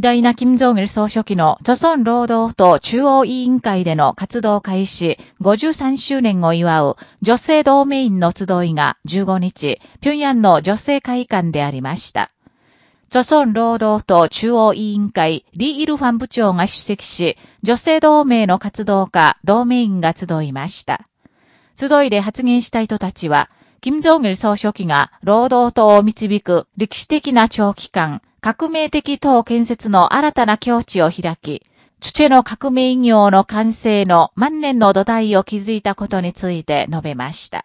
偉大な金正義総書記の著村労働党中央委員会での活動開始53周年を祝う女性同盟員の集いが15日、平壌の女性会館でありました。著村労働党中央委員会リ・イルファン部長が出席し、女性同盟の活動家、同盟員が集いました。集いで発言した人たちは、金正義総書記が労働党を導く歴史的な長期間、革命的党建設の新たな境地を開き、土の革命業の完成の万年の土台を築いたことについて述べました。